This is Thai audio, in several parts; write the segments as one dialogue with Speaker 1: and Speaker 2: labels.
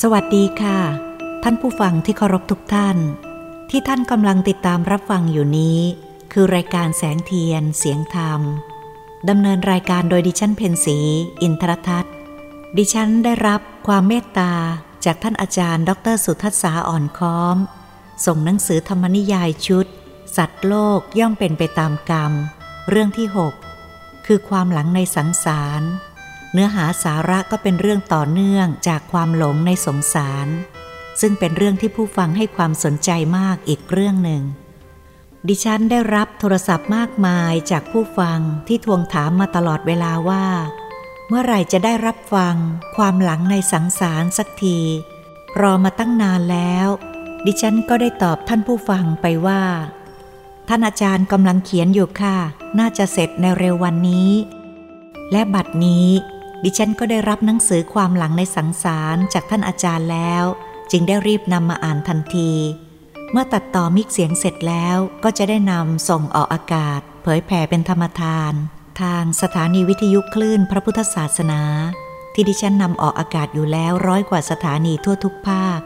Speaker 1: สวัสดีค่ะ ท่านผู้ฟังที่เคารพทุกท่าน ที่ท่านกำลังติดตามรับฟังอยู่นี้ คือรายการแสงเทียน เสียงธรรมดำเนินรายการโดยดิฉันเพนสี อินทรทัศน์ ดิฉันได้รับความเมตตาจากท่านอาจารย์ ดรสุทัศษาอ่อนค้อม ส่งหนังสือธรรมนิยายชุด สัตว์โลกย่อมเป็นไปตามกรรม เรื่องที่ 6 คือความหลังในสังสาร เนื้อหาสาระก็เป็นเรื่องต่อเนื่องจากความหลงในสงสาร ซึ่งเป็นเรื่องที่ผู้ฟังให้ความสนใจมากอีกเรื่องหนึ่ง ดิฉันได้รับโทรศัพท์มากมายจากผู้ฟังที่ทวงถามมาตลอดเวลาว่า เมื่อไหร่จะได้รับฟังความหลังในสังสารสักที รอมาตั้งนานแล้ว ดิฉันก็ได้ตอบท่านผู้ฟังไปว่า ท่านอาจารย์กำลังเขียนอยู่ค่ะ น่าจะเสร็จในเร็ววันนี้และบัดนี้ ดิฉันก็ได้รับหนังสือความหลังในสังสารจากท่านอาจารย์แล้ว จึงได้รีบนำมาอ่านทันที เมื่อตัดต่อมิกเสียงเสร็จแล้วก็จะได้นำส่งออกอากาศ เผยแผ่เป็นธรรมทาน ทางสถานีวิทยุคลื่นพระพุทธศาสนา ที่ดิฉันนำออกอากาศอยู่แล้วร้อยกว่าสถานีทั่วทุกภาค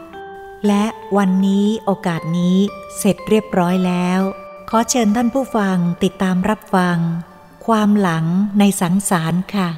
Speaker 1: และวันนี้โอกาสนี้เสร็จเรียบร้อยแล้ว ขอเชิญท่านผู้ฟังติดตามรับฟัง ความหลังในสังสารค่ะ